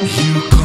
You